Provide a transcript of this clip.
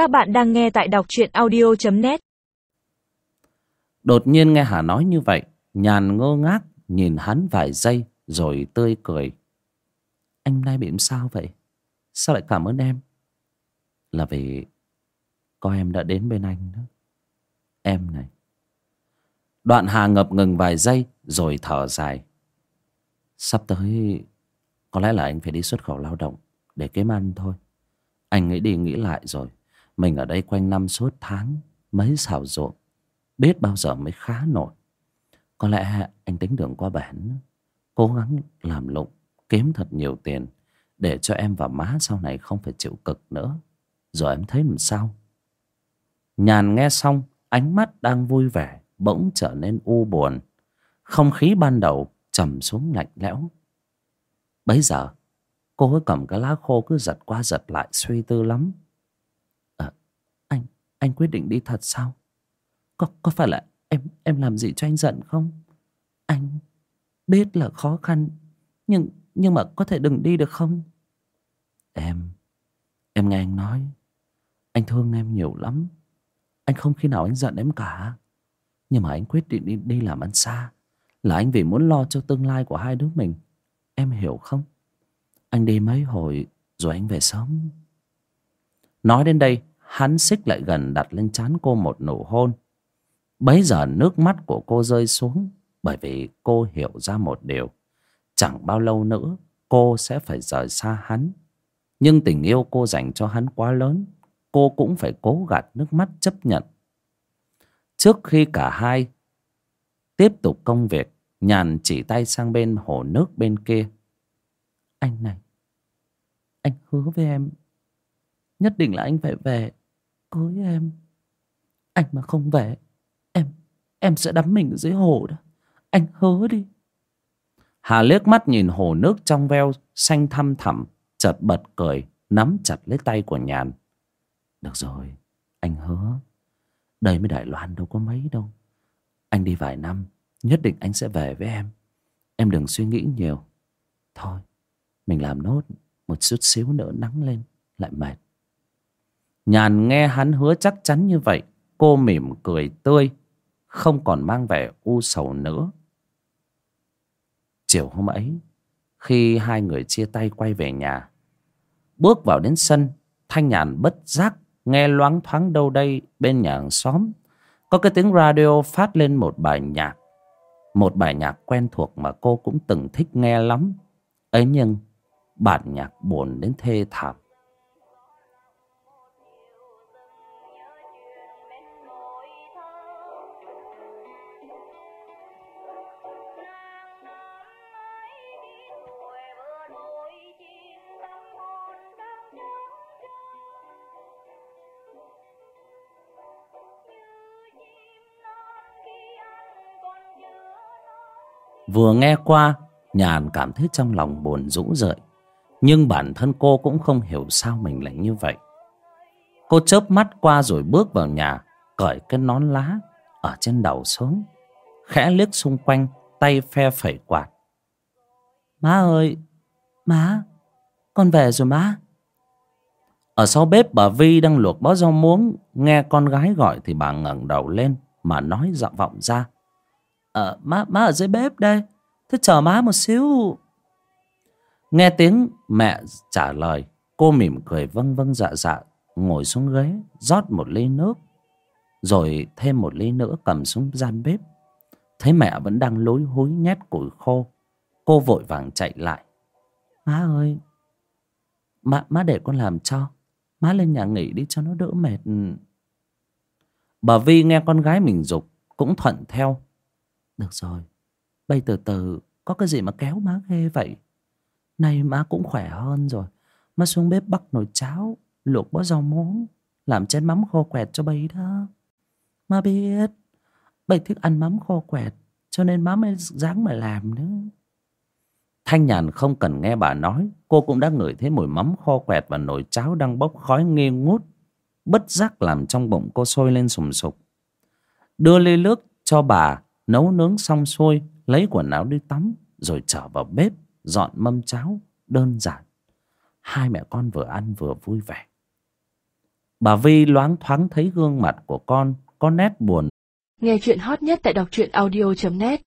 Các bạn đang nghe tại đọc truyện audio.net Đột nhiên nghe Hà nói như vậy, Nhàn ngơ ngác nhìn hắn vài giây Rồi tươi cười. Anh nay bị sao vậy? Sao lại cảm ơn em? Là vì Có em đã đến bên anh đó. Em này. Đoạn Hà ngập ngừng vài giây Rồi thở dài. Sắp tới Có lẽ là anh phải đi xuất khẩu lao động Để kiếm ăn thôi. Anh nghĩ đi nghĩ lại rồi. Mình ở đây quanh năm suốt tháng, Mấy xào ruộng, Biết bao giờ mới khá nổi. Có lẽ anh tính đường qua bển, Cố gắng làm lụng, Kiếm thật nhiều tiền Để cho em và má sau này không phải chịu cực nữa. Rồi em thấy làm sao? Nhàn nghe xong, Ánh mắt đang vui vẻ, Bỗng trở nên u buồn. Không khí ban đầu trầm xuống lạnh lẽo. Bấy giờ, cô ấy cầm cái lá khô cứ giật qua giật lại, suy tư lắm anh quyết định đi thật sao? Có có phải là em em làm gì cho anh giận không? Anh biết là khó khăn nhưng nhưng mà có thể đừng đi được không? Em em nghe anh nói. Anh thương em nhiều lắm. Anh không khi nào anh giận em cả. Nhưng mà anh quyết định đi, đi làm ăn xa. Là anh vì muốn lo cho tương lai của hai đứa mình. Em hiểu không? Anh đi mấy hồi rồi anh về sớm? Nói đến đây hắn xích lại gần đặt lên trán cô một nụ hôn. Bấy giờ nước mắt của cô rơi xuống, bởi vì cô hiểu ra một điều. Chẳng bao lâu nữa, cô sẽ phải rời xa hắn. Nhưng tình yêu cô dành cho hắn quá lớn, cô cũng phải cố gạt nước mắt chấp nhận. Trước khi cả hai tiếp tục công việc, nhàn chỉ tay sang bên hồ nước bên kia. Anh này, anh hứa với em, nhất định là anh phải về cưới em. Anh mà không về, em em sẽ đắm mình dưới hồ đó. Anh hứa đi. Hà liếc mắt nhìn hồ nước trong veo xanh thăm thẳm, chợt bật cười, nắm chặt lấy tay của nhàn. Được rồi, anh hứa đây mới đài loan đâu có mấy đâu. Anh đi vài năm, nhất định anh sẽ về với em. Em đừng suy nghĩ nhiều. Thôi, mình làm nốt một chút xíu nữa nắng lên, lại mệt nhàn nghe hắn hứa chắc chắn như vậy, cô mỉm cười tươi, không còn mang vẻ u sầu nữa. Chiều hôm ấy, khi hai người chia tay quay về nhà, bước vào đến sân, thanh nhàn bất giác nghe loáng thoáng đâu đây bên nhà hàng xóm, có cái tiếng radio phát lên một bài nhạc, một bài nhạc quen thuộc mà cô cũng từng thích nghe lắm. Ấy nhưng, bản nhạc buồn đến thê thảm. Vừa nghe qua, nhàn cảm thấy trong lòng buồn rũ rượi nhưng bản thân cô cũng không hiểu sao mình lại như vậy. Cô chớp mắt qua rồi bước vào nhà, cởi cái nón lá ở trên đầu xuống, khẽ liếc xung quanh, tay phe phẩy quạt. Má ơi, má, con về rồi má. Ở sau bếp bà vi đang luộc bó rau muống, nghe con gái gọi thì bà ngẩng đầu lên mà nói giọng vọng ra ờ má má ở dưới bếp đây. Thế chờ má một xíu. Nghe tiếng mẹ trả lời, cô mỉm cười vâng vâng dạ dạ ngồi xuống ghế, rót một ly nước, rồi thêm một ly nữa cầm xuống gian bếp. Thấy mẹ vẫn đang lối húi nhét củi khô, cô vội vàng chạy lại. Má ơi, má má để con làm cho. Má lên nhà nghỉ đi cho nó đỡ mệt. Bà vi nghe con gái mình dục cũng thuận theo được rồi. Bây từ từ, có cái gì mà kéo má ghê vậy? Nay má cũng khỏe hơn rồi. Má xuống bếp bắc nồi cháo, Luộc bó rau muống, Làm chén mắm khô quẹt cho bây đó. Má biết bây thích ăn mắm khô quẹt, Cho nên má mới dáng mà làm nữa. Thanh nhàn không cần nghe bà nói, Cô cũng đã ngửi thấy mùi mắm khô quẹt Và nồi cháo đang bốc khói nghi ngút, Bất giác làm trong bụng cô sôi lên sùng sục. Đưa ly nước cho bà Nấu nướng xong xuôi, Lấy quần áo đi tắm, Rồi trở vào bếp, dọn mâm cháo, đơn giản. Hai mẹ con vừa ăn vừa vui vẻ. Bà vi loáng thoáng thấy gương mặt của con có nét buồn. Nghe chuyện hot nhất tại đọc truyện audio.net